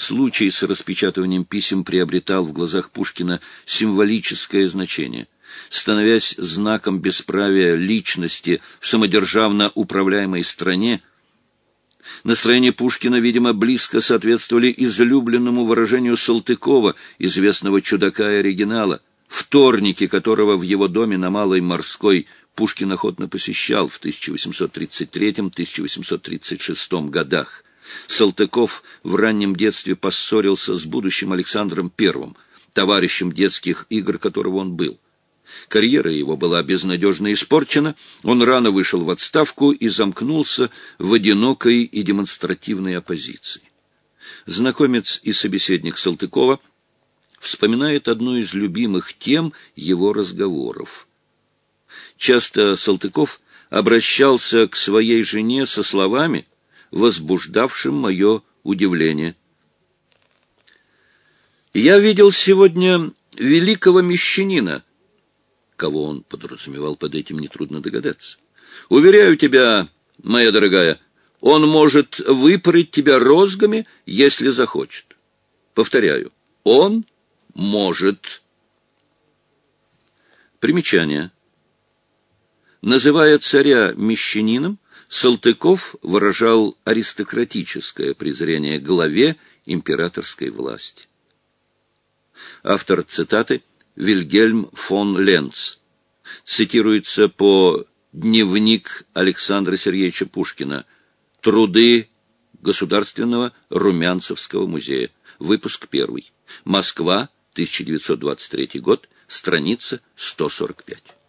Случай с распечатыванием писем приобретал в глазах Пушкина символическое значение. Становясь знаком бесправия личности в самодержавно управляемой стране, Настроения Пушкина, видимо, близко соответствовали излюбленному выражению Салтыкова, известного чудака и оригинала, вторники которого в его доме на Малой Морской Пушкин охотно посещал в 1833-1836 годах. Салтыков в раннем детстве поссорился с будущим Александром I, товарищем детских игр которого он был. Карьера его была безнадежно испорчена, он рано вышел в отставку и замкнулся в одинокой и демонстративной оппозиции. Знакомец и собеседник Салтыкова вспоминает одну из любимых тем его разговоров. Часто Салтыков обращался к своей жене со словами, возбуждавшим мое удивление. «Я видел сегодня великого мещанина», Кого он подразумевал под этим, нетрудно догадаться. «Уверяю тебя, моя дорогая, он может выпороть тебя розгами, если захочет. Повторяю, он может». Примечание. Называя царя мещанином, Салтыков выражал аристократическое презрение главе императорской власти. Автор цитаты Вильгельм фон Ленц. Цитируется по «Дневник Александра Сергеевича Пушкина. Труды Государственного Румянцевского музея. Выпуск первый. Москва, 1923 год, страница 145.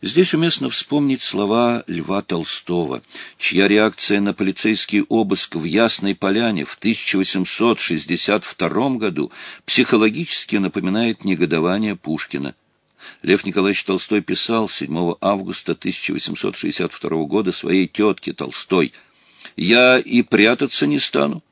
Здесь уместно вспомнить слова Льва Толстого, чья реакция на полицейский обыск в Ясной Поляне в 1862 году психологически напоминает негодование Пушкина. Лев Николаевич Толстой писал 7 августа 1862 года своей тетке Толстой «Я и прятаться не стану.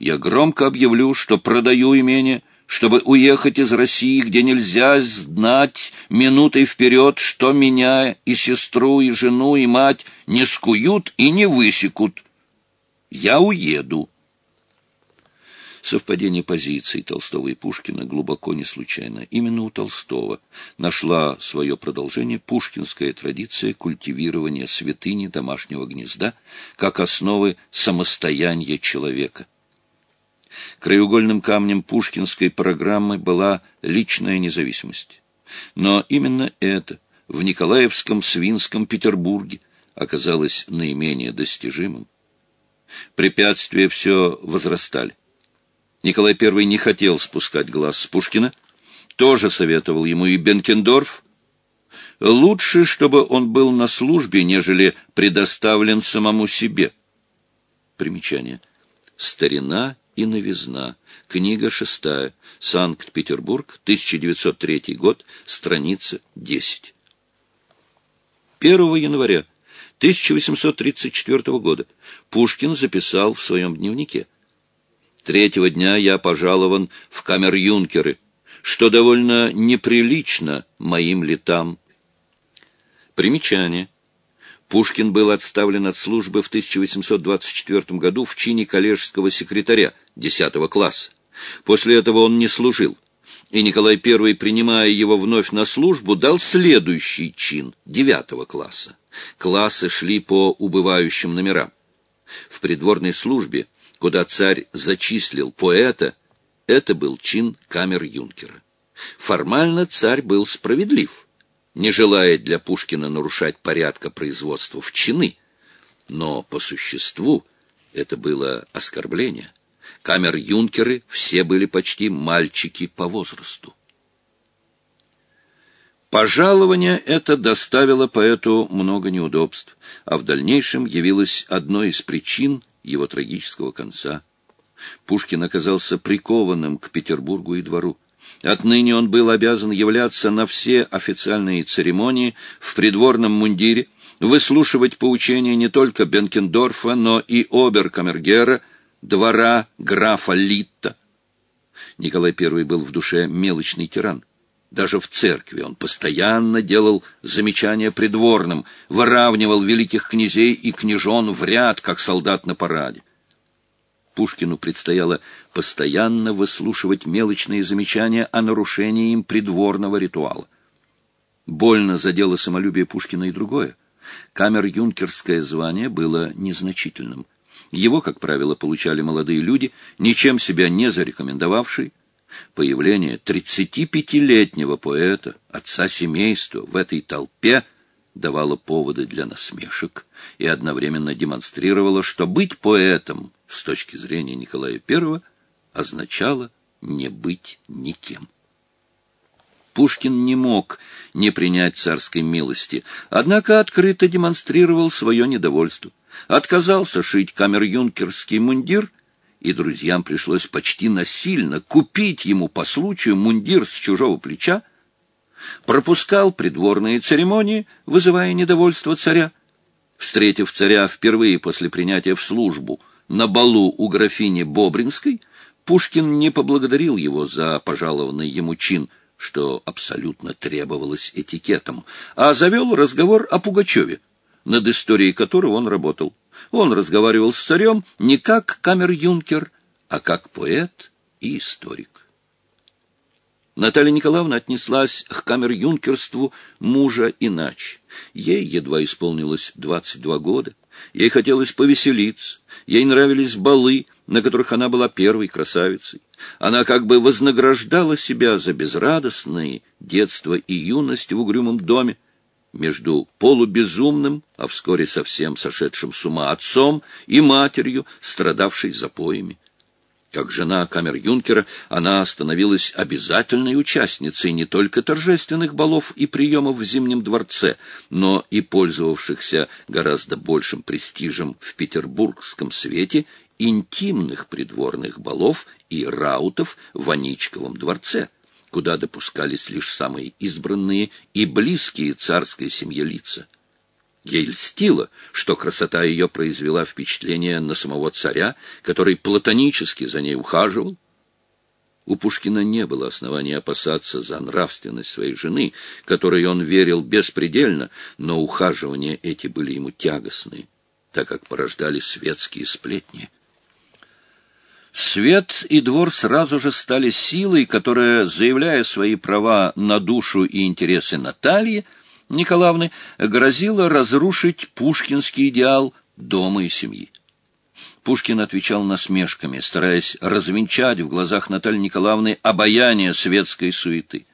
Я громко объявлю, что продаю имение» чтобы уехать из России, где нельзя знать минутой вперед, что меня и сестру, и жену, и мать не скуют и не высекут. Я уеду. Совпадение позиций Толстого и Пушкина глубоко не случайно. Именно у Толстого нашла свое продолжение пушкинская традиция культивирования святыни домашнего гнезда как основы самостояния человека. Краеугольным камнем пушкинской программы была личная независимость. Но именно это в Николаевском свинском Петербурге оказалось наименее достижимым. Препятствия все возрастали. Николай I не хотел спускать глаз с Пушкина, тоже советовал ему и Бенкендорф. Лучше, чтобы он был на службе, нежели предоставлен самому себе. Примечание. Старина и новизна. Книга шестая. Санкт-Петербург, 1903 год, страница 10. 1 января 1834 года Пушкин записал в своем дневнике. «Третьего дня я пожалован в камер-юнкеры, что довольно неприлично моим летам». Примечание. Пушкин был отставлен от службы в 1824 году в чине коллежского секретаря 10 класса. После этого он не служил, и Николай I, принимая его вновь на службу, дал следующий чин 9 класса. Классы шли по убывающим номерам. В придворной службе, куда царь зачислил поэта, это был чин камер-юнкера. Формально царь был справедлив не желая для Пушкина нарушать порядка производства в чины, но по существу это было оскорбление. Камер-юнкеры все были почти мальчики по возрасту. Пожалование это доставило поэту много неудобств, а в дальнейшем явилось одной из причин его трагического конца. Пушкин оказался прикованным к Петербургу и двору. Отныне он был обязан являться на все официальные церемонии в придворном мундире, выслушивать поучения не только Бенкендорфа, но и обер-камергера, двора графа Литта. Николай I был в душе мелочный тиран. Даже в церкви он постоянно делал замечания придворным, выравнивал великих князей и княжон в ряд, как солдат на параде. Пушкину предстояло постоянно выслушивать мелочные замечания о нарушении им придворного ритуала. Больно задело самолюбие Пушкина и другое. Камер-юнкерское звание было незначительным. Его, как правило, получали молодые люди, ничем себя не зарекомендовавшие. Появление 35-летнего поэта, отца семейства, в этой толпе давало поводы для насмешек и одновременно демонстрировало, что быть поэтом с точки зрения Николая I означало не быть никем. Пушкин не мог не принять царской милости, однако открыто демонстрировал свое недовольство. Отказался шить камер-юнкерский мундир, и друзьям пришлось почти насильно купить ему по случаю мундир с чужого плеча, пропускал придворные церемонии, вызывая недовольство царя. Встретив царя впервые после принятия в службу на балу у графини Бобринской, Пушкин не поблагодарил его за пожалованный ему чин — что абсолютно требовалось этикетом, а завел разговор о Пугачеве, над историей которого он работал. Он разговаривал с царем не как камер-юнкер, а как поэт и историк. Наталья Николаевна отнеслась к камер-юнкерству мужа иначе. Ей едва исполнилось 22 года. Ей хотелось повеселиться, ей нравились балы, на которых она была первой красавицей. Она как бы вознаграждала себя за безрадостные детство и юность в угрюмом доме, между полубезумным, а вскоре совсем сошедшим с ума отцом и матерью, страдавшей запоями. Как жена камер-юнкера, она становилась обязательной участницей не только торжественных балов и приемов в Зимнем дворце, но и пользовавшихся гораздо большим престижем в петербургском свете интимных придворных балов и раутов в Аничковом дворце, куда допускались лишь самые избранные и близкие царской семье лица. Ей льстило, что красота ее произвела впечатление на самого царя, который платонически за ней ухаживал. У Пушкина не было оснований опасаться за нравственность своей жены, которой он верил беспредельно, но ухаживания эти были ему тягостны, так как порождали светские сплетни. Свет и двор сразу же стали силой, которая, заявляя свои права на душу и интересы Натальи, Николаевны, грозила разрушить пушкинский идеал дома и семьи. Пушкин отвечал насмешками, стараясь развенчать в глазах Натальи Николаевны обаяние светской суеты.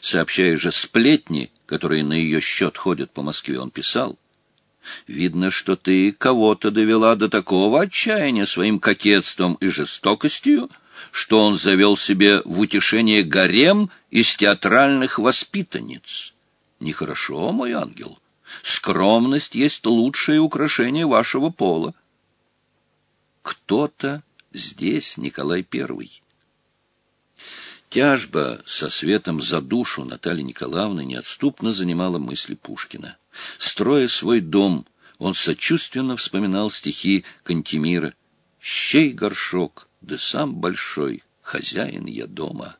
Сообщая же сплетни, которые на ее счет ходят по Москве, он писал, Видно, что ты кого-то довела до такого отчаяния своим кокетством и жестокостью, что он завел себе в утешение гарем из театральных воспитанниц. Нехорошо, мой ангел. Скромность есть лучшее украшение вашего пола. Кто-то здесь Николай Первый. Тяжба со светом за душу Натальи Николаевны неотступно занимала мысли Пушкина. Строя свой дом, он сочувственно вспоминал стихи Кантемира «Щей горшок, да сам большой, хозяин я дома».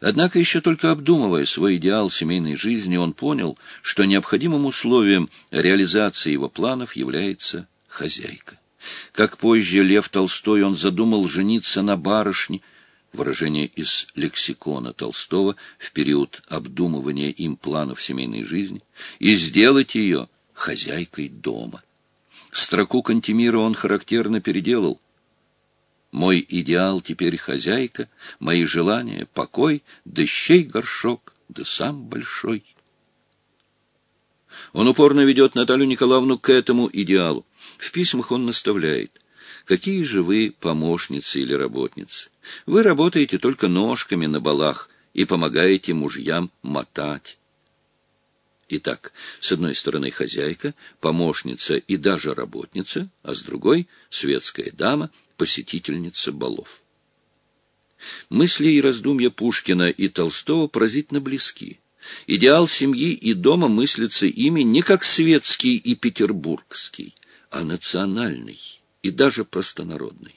Однако еще только обдумывая свой идеал семейной жизни, он понял, что необходимым условием реализации его планов является хозяйка. Как позже Лев Толстой он задумал жениться на барышне – выражение из лексикона Толстого в период обдумывания им планов семейной жизни, и сделать ее хозяйкой дома. Строку Кантемира он характерно переделал. «Мой идеал теперь хозяйка, мои желания — покой, дыщей горшок, да сам большой». Он упорно ведет Наталью Николаевну к этому идеалу. В письмах он наставляет. Какие же вы помощницы или работницы? Вы работаете только ножками на балах и помогаете мужьям мотать. Итак, с одной стороны хозяйка, помощница и даже работница, а с другой — светская дама, посетительница балов. Мысли и раздумья Пушкина и Толстого поразительно близки. Идеал семьи и дома мыслится ими не как светский и петербургский, а национальный и даже простонародный.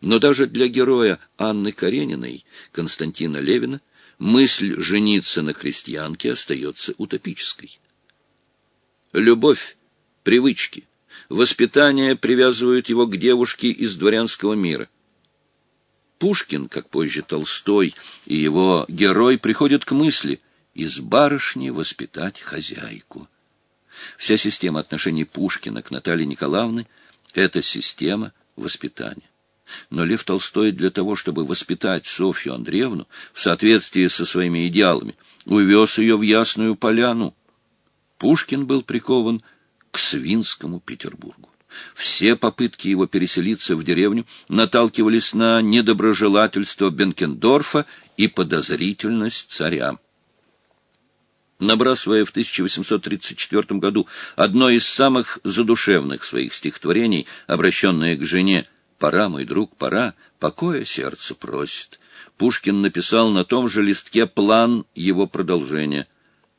Но даже для героя Анны Карениной, Константина Левина, мысль жениться на крестьянке остается утопической. Любовь, привычки, Воспитание привязывает его к девушке из дворянского мира. Пушкин, как позже Толстой, и его герой приходят к мысли из барышни воспитать хозяйку. Вся система отношений Пушкина к Наталье Николаевне — это система воспитания. Но Лев Толстой для того, чтобы воспитать Софью Андреевну в соответствии со своими идеалами, увез ее в Ясную Поляну. Пушкин был прикован к Свинскому Петербургу. Все попытки его переселиться в деревню наталкивались на недоброжелательство Бенкендорфа и подозрительность царя. Набрасывая в 1834 году одно из самых задушевных своих стихотворений, обращенное к жене «Пора, мой друг, пора, покоя сердце просит», Пушкин написал на том же листке план его продолжения,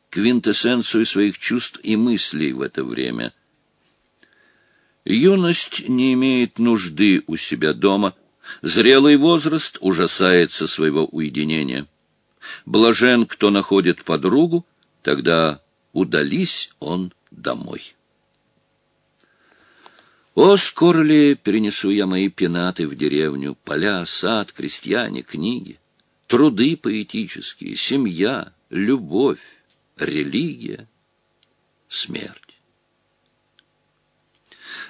квинтэссенцию своих чувств и мыслей в это время. Юность не имеет нужды у себя дома, зрелый возраст ужасается своего уединения. Блажен, кто находит подругу, тогда удались он домой. О, скоро ли перенесу я мои пенаты в деревню, поля, сад, крестьяне, книги, труды поэтические, семья, любовь, религия, смерть.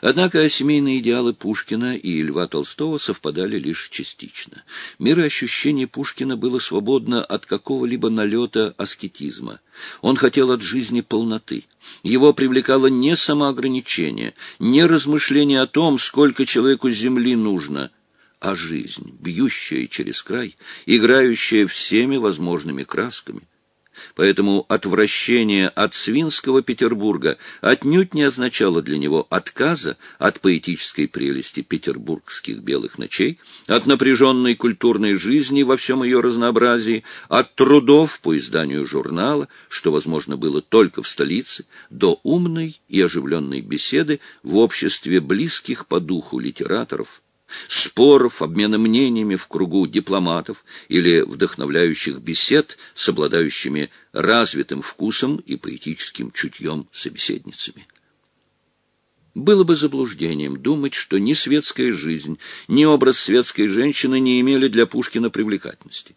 Однако семейные идеалы Пушкина и Льва Толстого совпадали лишь частично. Мироощущение Пушкина было свободно от какого-либо налета аскетизма. Он хотел от жизни полноты. Его привлекало не самоограничение, не размышление о том, сколько человеку земли нужно, а жизнь, бьющая через край, играющая всеми возможными красками. Поэтому отвращение от свинского Петербурга отнюдь не означало для него отказа от поэтической прелести петербургских белых ночей, от напряженной культурной жизни во всем ее разнообразии, от трудов по изданию журнала, что возможно было только в столице, до умной и оживленной беседы в обществе близких по духу литераторов, споров, обмена мнениями в кругу дипломатов или вдохновляющих бесед с обладающими развитым вкусом и поэтическим чутьем собеседницами. Было бы заблуждением думать, что ни светская жизнь, ни образ светской женщины не имели для Пушкина привлекательности.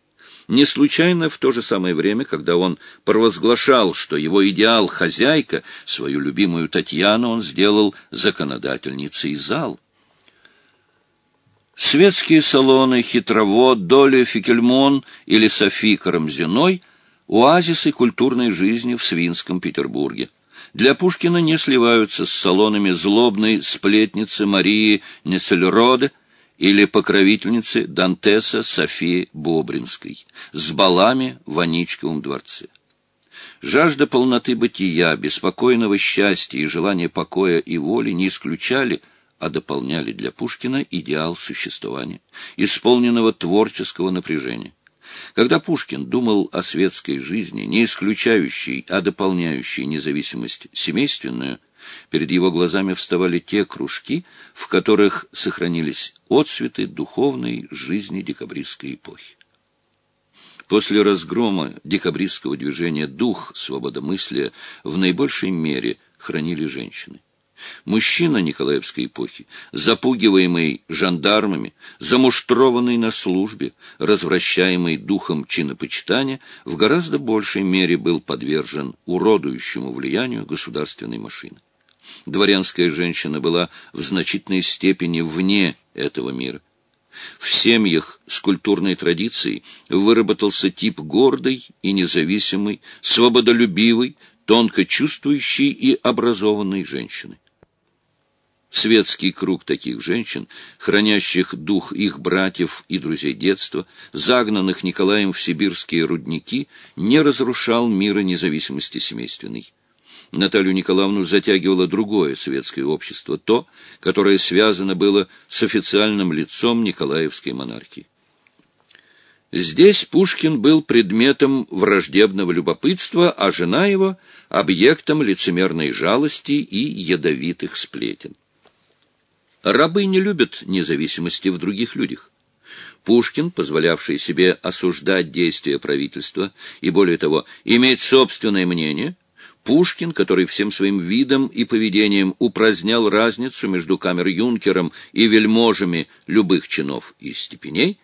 Не случайно в то же самое время, когда он провозглашал, что его идеал хозяйка, свою любимую Татьяну он сделал законодательницей зал. Светские салоны, хитровод, доля Фикельмон или Софи Карамзиной – оазисы культурной жизни в Свинском Петербурге. Для Пушкина не сливаются с салонами злобной сплетницы Марии Нецельроде или покровительницы Дантеса Софии Бобринской с балами в Аничковом дворце. Жажда полноты бытия, беспокойного счастья и желание покоя и воли не исключали – а дополняли для Пушкина идеал существования, исполненного творческого напряжения. Когда Пушкин думал о светской жизни, не исключающей, а дополняющей независимость семейственную, перед его глазами вставали те кружки, в которых сохранились отцветы духовной жизни декабристской эпохи. После разгрома декабристского движения дух свободомыслия в наибольшей мере хранили женщины. Мужчина Николаевской эпохи, запугиваемый жандармами, замуштрованный на службе, развращаемый духом чинопочитания, в гораздо большей мере был подвержен уродующему влиянию государственной машины. Дворянская женщина была в значительной степени вне этого мира. В семьях с культурной традицией выработался тип гордой и независимой, свободолюбивой, тонко чувствующей и образованной женщины. Светский круг таких женщин, хранящих дух их братьев и друзей детства, загнанных Николаем в сибирские рудники, не разрушал мира независимости семейственной. Наталью Николаевну затягивало другое светское общество, то, которое связано было с официальным лицом Николаевской монархии. Здесь Пушкин был предметом враждебного любопытства, а жена его — объектом лицемерной жалости и ядовитых сплетен. Рабы не любят независимости в других людях. Пушкин, позволявший себе осуждать действия правительства и, более того, иметь собственное мнение, Пушкин, который всем своим видом и поведением упразднял разницу между камер-юнкером и вельможами любых чинов и степеней,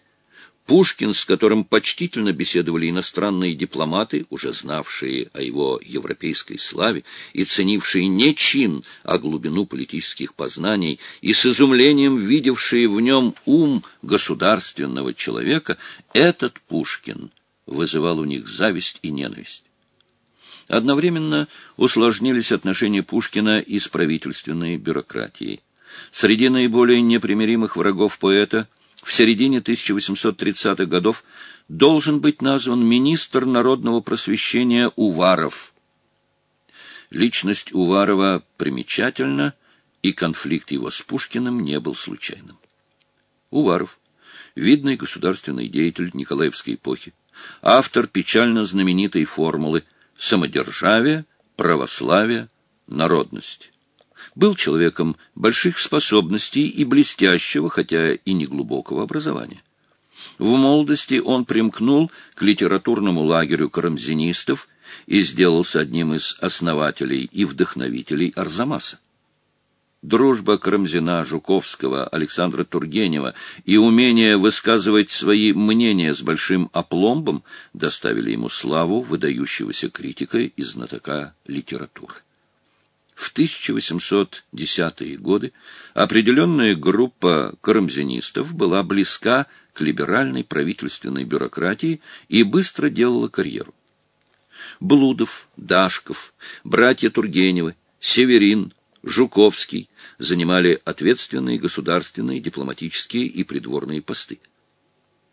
Пушкин, с которым почтительно беседовали иностранные дипломаты, уже знавшие о его европейской славе и ценившие не чин, а глубину политических познаний, и с изумлением видевшие в нем ум государственного человека, этот Пушкин вызывал у них зависть и ненависть. Одновременно усложнились отношения Пушкина и с правительственной бюрократией. Среди наиболее непримиримых врагов поэта в середине 1830-х годов должен быть назван министр народного просвещения Уваров. Личность Уварова примечательна, и конфликт его с Пушкиным не был случайным. Уваров, видный государственный деятель Николаевской эпохи, автор печально знаменитой формулы – самодержавие, православие, народность. Был человеком больших способностей и блестящего, хотя и неглубокого образования. В молодости он примкнул к литературному лагерю карамзинистов и сделался одним из основателей и вдохновителей Арзамаса. Дружба Карамзина, Жуковского, Александра Тургенева и умение высказывать свои мнения с большим опломбом доставили ему славу выдающегося критика и знатока литературы. В 1810-е годы определенная группа карамзинистов была близка к либеральной правительственной бюрократии и быстро делала карьеру. Блудов, Дашков, братья Тургеневы, Северин, Жуковский занимали ответственные государственные, дипломатические и придворные посты.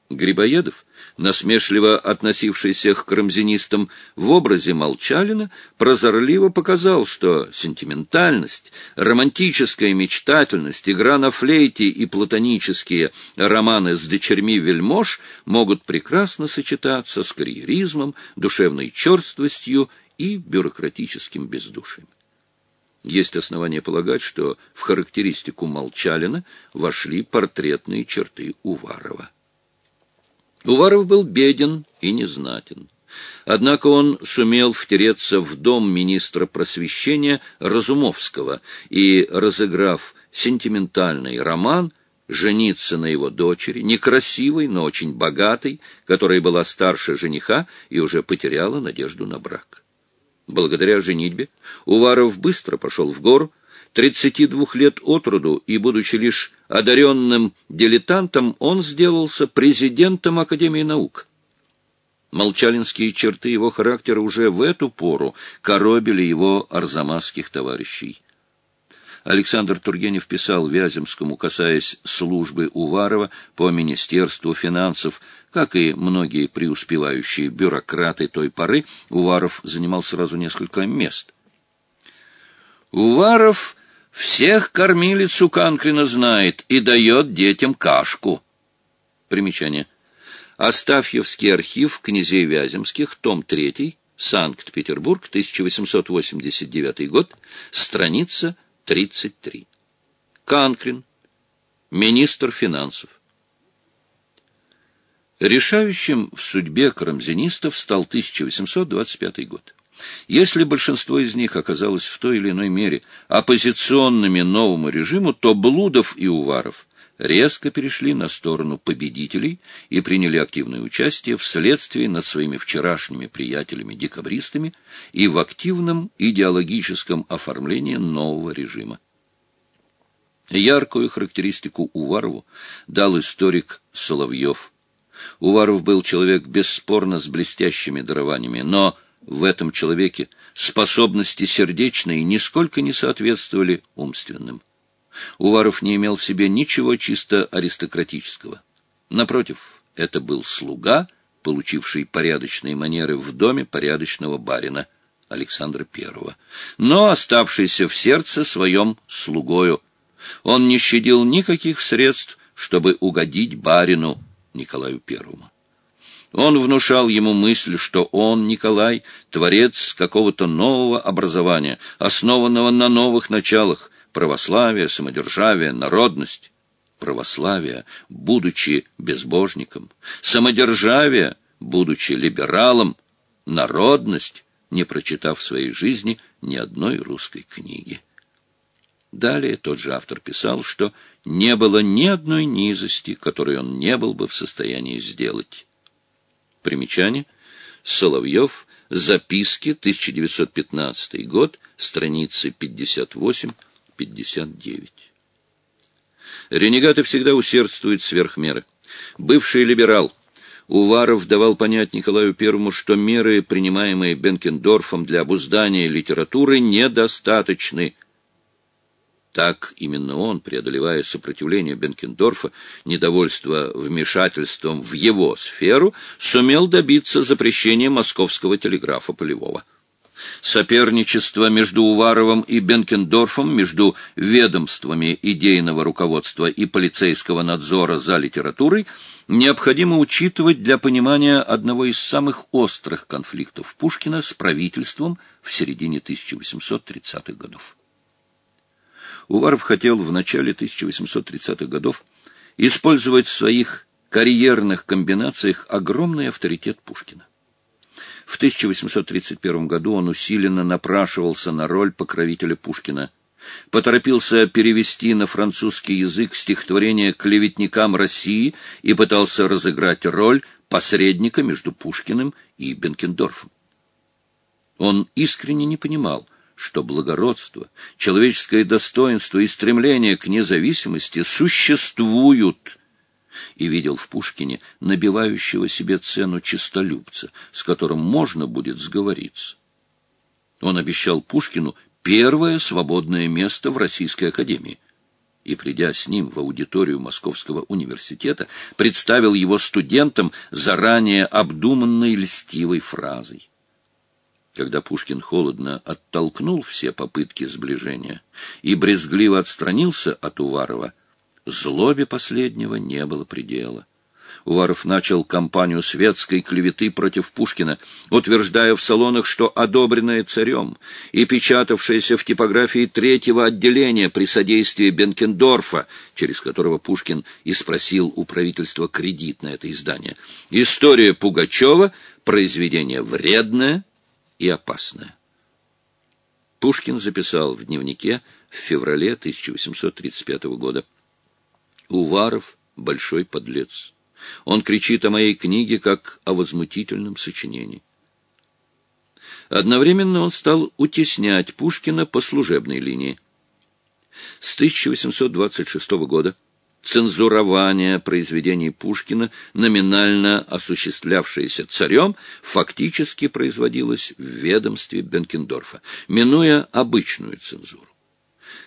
Грибоедов, насмешливо относившийся к карамзинистам в образе Молчалина, прозорливо показал, что сентиментальность, романтическая мечтательность, игра на флейте и платонические романы с дочерьми вельмож могут прекрасно сочетаться с карьеризмом, душевной черствостью и бюрократическим бездушием. Есть основания полагать, что в характеристику Молчалина вошли портретные черты Уварова. Уваров был беден и незнатен. Однако он сумел втереться в дом министра просвещения Разумовского и, разыграв сентиментальный роман, жениться на его дочери, некрасивой, но очень богатой, которая была старше жениха и уже потеряла надежду на брак. Благодаря женитьбе Уваров быстро пошел в гору, 32 лет от роду, и, будучи лишь одаренным дилетантом, он сделался президентом Академии наук. Молчалинские черты его характера уже в эту пору коробили его арзамасских товарищей. Александр Тургенев писал Вяземскому, касаясь службы Уварова по Министерству финансов, как и многие преуспевающие бюрократы той поры, Уваров занимал сразу несколько мест. Уваров всех кормилицу Канкрина знает и дает детям кашку. Примечание. Астафьевский архив князей Вяземских, том 3, Санкт-Петербург, 1889 год, страница 33. Канкрин, министр финансов. Решающим в судьбе карамзинистов стал 1825 год. Если большинство из них оказалось в той или иной мере оппозиционными новому режиму, то Блудов и Уваров резко перешли на сторону победителей и приняли активное участие в следствии над своими вчерашними приятелями-декабристами и в активном идеологическом оформлении нового режима. Яркую характеристику Уварову дал историк Соловьев. Уваров был человек бесспорно с блестящими дарованиями, но в этом человеке способности сердечные нисколько не соответствовали умственным. Уваров не имел в себе ничего чисто аристократического. Напротив, это был слуга, получивший порядочные манеры в доме порядочного барина Александра I, но оставшийся в сердце своем слугою. Он не щадил никаких средств, чтобы угодить барину Николаю Первому. Он внушал ему мысль, что он, Николай, творец какого-то нового образования, основанного на новых началах, православие, самодержавие, народность. Православие, будучи безбожником, самодержавие, будучи либералом, народность, не прочитав в своей жизни ни одной русской книги. Далее тот же автор писал, что не было ни одной низости, которой он не был бы в состоянии сделать. Примечание. Соловьев. Записки. 1915 год. Страницы 58-59. Ренегаты всегда усердствуют сверх меры. Бывший либерал Уваров давал понять Николаю Первому, что меры, принимаемые Бенкендорфом для обуздания литературы, недостаточны. Так именно он, преодолевая сопротивление Бенкендорфа, недовольство вмешательством в его сферу, сумел добиться запрещения московского телеграфа полевого. Соперничество между Уваровым и Бенкендорфом, между ведомствами идейного руководства и полицейского надзора за литературой необходимо учитывать для понимания одного из самых острых конфликтов Пушкина с правительством в середине 1830-х годов. Уваров хотел в начале 1830-х годов использовать в своих карьерных комбинациях огромный авторитет Пушкина. В 1831 году он усиленно напрашивался на роль покровителя Пушкина. Поторопился перевести на французский язык стихотворение «Клеветникам России» и пытался разыграть роль посредника между Пушкиным и Бенкендорфом. Он искренне не понимал, что благородство, человеческое достоинство и стремление к независимости существуют и видел в Пушкине набивающего себе цену честолюбца, с которым можно будет сговориться. Он обещал Пушкину первое свободное место в Российской академии и, придя с ним в аудиторию Московского университета, представил его студентам заранее обдуманной льстивой фразой. Когда Пушкин холодно оттолкнул все попытки сближения и брезгливо отстранился от Уварова, Злобе последнего не было предела. Уваров начал кампанию светской клеветы против Пушкина, утверждая в салонах, что одобренная царем и печатавшаяся в типографии третьего отделения при содействии Бенкендорфа, через которого Пушкин и спросил у правительства кредит на это издание, история Пугачева — произведение вредное и опасное. Пушкин записал в дневнике в феврале 1835 года Уваров — большой подлец. Он кричит о моей книге, как о возмутительном сочинении. Одновременно он стал утеснять Пушкина по служебной линии. С 1826 года цензурование произведений Пушкина, номинально осуществлявшееся царем, фактически производилось в ведомстве Бенкендорфа, минуя обычную цензуру.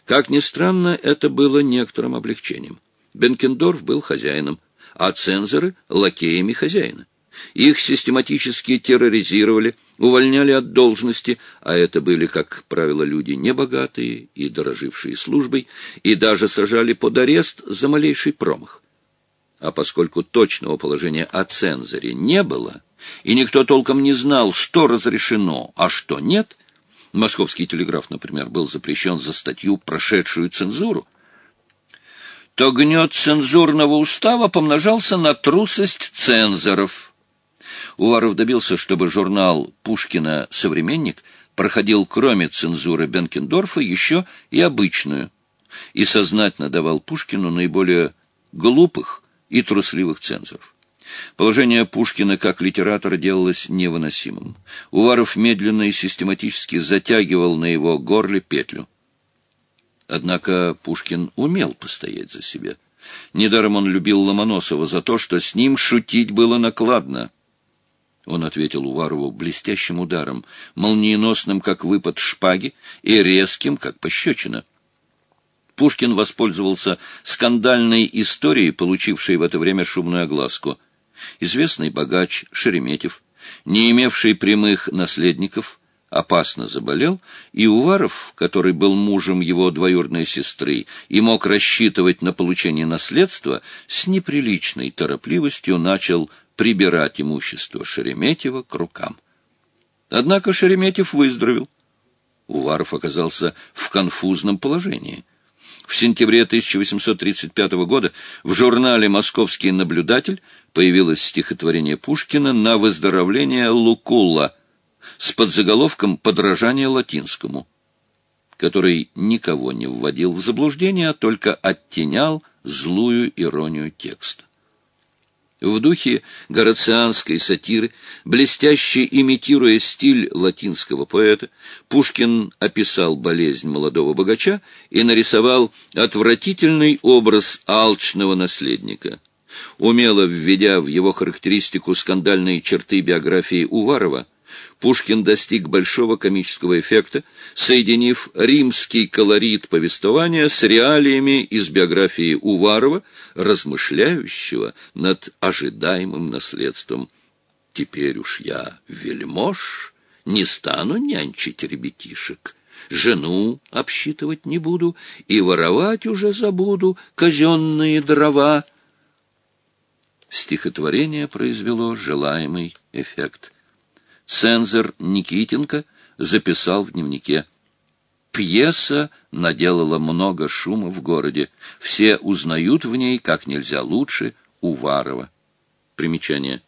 Как ни странно, это было некоторым облегчением. Бенкендорф был хозяином, а цензоры — лакеями хозяина. Их систематически терроризировали, увольняли от должности, а это были, как правило, люди небогатые и дорожившие службой, и даже сажали под арест за малейший промах. А поскольку точного положения о цензоре не было, и никто толком не знал, что разрешено, а что нет, московский телеграф, например, был запрещен за статью, прошедшую цензуру, то гнет цензурного устава помножался на трусость цензоров. Уваров добился, чтобы журнал Пушкина «Современник» проходил кроме цензуры Бенкендорфа еще и обычную, и сознательно давал Пушкину наиболее глупых и трусливых цензоров. Положение Пушкина как литератора делалось невыносимым. Уваров медленно и систематически затягивал на его горле петлю. Однако Пушкин умел постоять за себя. Недаром он любил Ломоносова за то, что с ним шутить было накладно. Он ответил Уварову блестящим ударом, молниеносным, как выпад шпаги, и резким, как пощечина. Пушкин воспользовался скандальной историей, получившей в это время шумную огласку. Известный богач Шереметьев, не имевший прямых наследников, опасно заболел, и Уваров, который был мужем его двоюродной сестры и мог рассчитывать на получение наследства, с неприличной торопливостью начал прибирать имущество Шереметьева к рукам. Однако Шереметьев выздоровел. Уваров оказался в конфузном положении. В сентябре 1835 года в журнале «Московский наблюдатель» появилось стихотворение Пушкина на выздоровление Лукулла – с подзаголовком «Подражание латинскому», который никого не вводил в заблуждение, а только оттенял злую иронию текста. В духе горацианской сатиры, блестяще имитируя стиль латинского поэта, Пушкин описал болезнь молодого богача и нарисовал отвратительный образ алчного наследника. Умело введя в его характеристику скандальные черты биографии Уварова, Пушкин достиг большого комического эффекта, соединив римский колорит повествования с реалиями из биографии Уварова, размышляющего над ожидаемым наследством. «Теперь уж я вельмож, не стану нянчить ребятишек, жену обсчитывать не буду и воровать уже забуду казенные дрова». Стихотворение произвело желаемый эффект – Цензор Никитенко записал в дневнике. Пьеса наделала много шума в городе. Все узнают в ней как нельзя лучше Уварова. Примечание.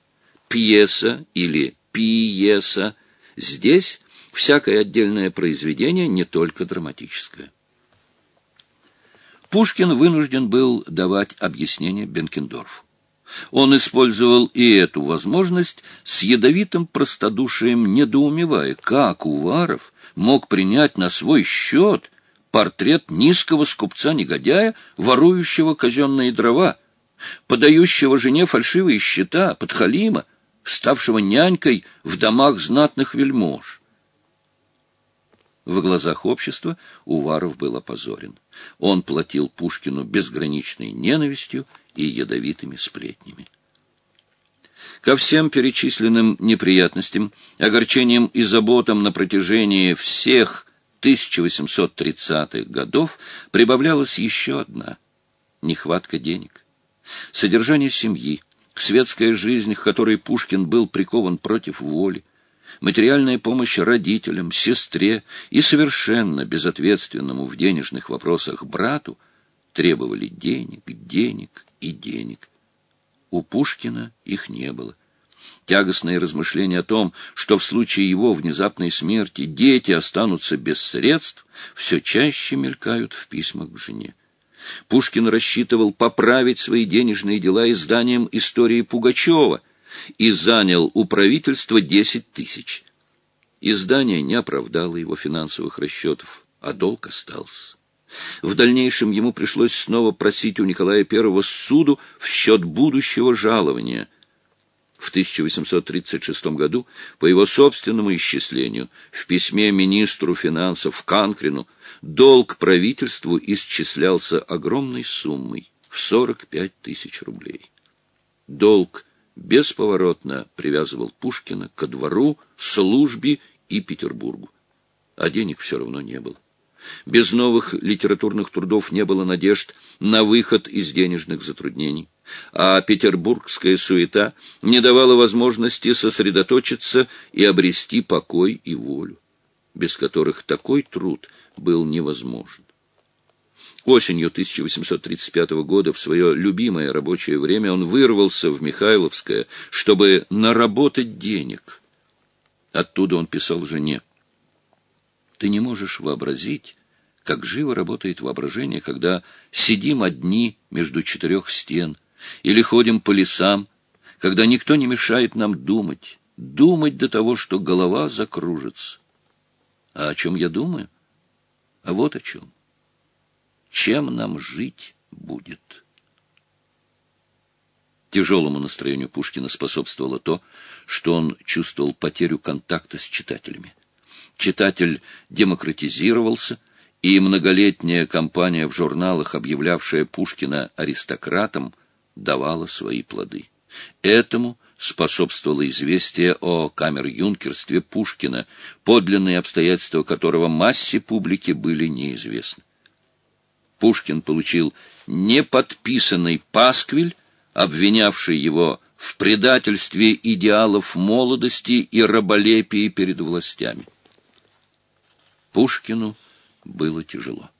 Пьеса или пьеса. Здесь всякое отдельное произведение, не только драматическое. Пушкин вынужден был давать объяснение Бенкендорфу. Он использовал и эту возможность с ядовитым простодушием, недоумевая, как Уваров мог принять на свой счет портрет низкого скупца-негодяя, ворующего казенные дрова, подающего жене фальшивые счета, подхалима, ставшего нянькой в домах знатных вельмож. В глазах общества Уваров был опозорен. Он платил Пушкину безграничной ненавистью и ядовитыми сплетнями. Ко всем перечисленным неприятностям, огорчениям и заботам на протяжении всех 1830-х годов прибавлялась еще одна — нехватка денег. Содержание семьи, светская жизнь, к которой Пушкин был прикован против воли, материальная помощь родителям, сестре и совершенно безответственному в денежных вопросах брату требовали денег, денег и денег. У Пушкина их не было. Тягостные размышления о том, что в случае его внезапной смерти дети останутся без средств, все чаще мелькают в письмах к жене. Пушкин рассчитывал поправить свои денежные дела изданием истории Пугачева и занял у правительства десять тысяч. Издание не оправдало его финансовых расчетов, а долг остался. В дальнейшем ему пришлось снова просить у Николая I суду в счет будущего жалования. В 1836 году, по его собственному исчислению, в письме министру финансов Канкрину долг правительству исчислялся огромной суммой в 45 тысяч рублей. Долг бесповоротно привязывал Пушкина ко двору, службе и Петербургу, а денег все равно не было. Без новых литературных трудов не было надежд на выход из денежных затруднений, а петербургская суета не давала возможности сосредоточиться и обрести покой и волю, без которых такой труд был невозможен. Осенью 1835 года, в свое любимое рабочее время, он вырвался в Михайловское, чтобы наработать денег. Оттуда он писал жене. Ты не можешь вообразить, как живо работает воображение, когда сидим одни между четырех стен или ходим по лесам, когда никто не мешает нам думать, думать до того, что голова закружится. А о чем я думаю? А вот о чем. Чем нам жить будет? Тяжелому настроению Пушкина способствовало то, что он чувствовал потерю контакта с читателями читатель демократизировался, и многолетняя кампания в журналах, объявлявшая Пушкина аристократом, давала свои плоды. Этому способствовало известие о камер-юнкерстве Пушкина, подлинные обстоятельства которого массе публики были неизвестны. Пушкин получил неподписанный пасквиль, обвинявший его в предательстве идеалов молодости и раболепии перед властями. Пушкину было тяжело.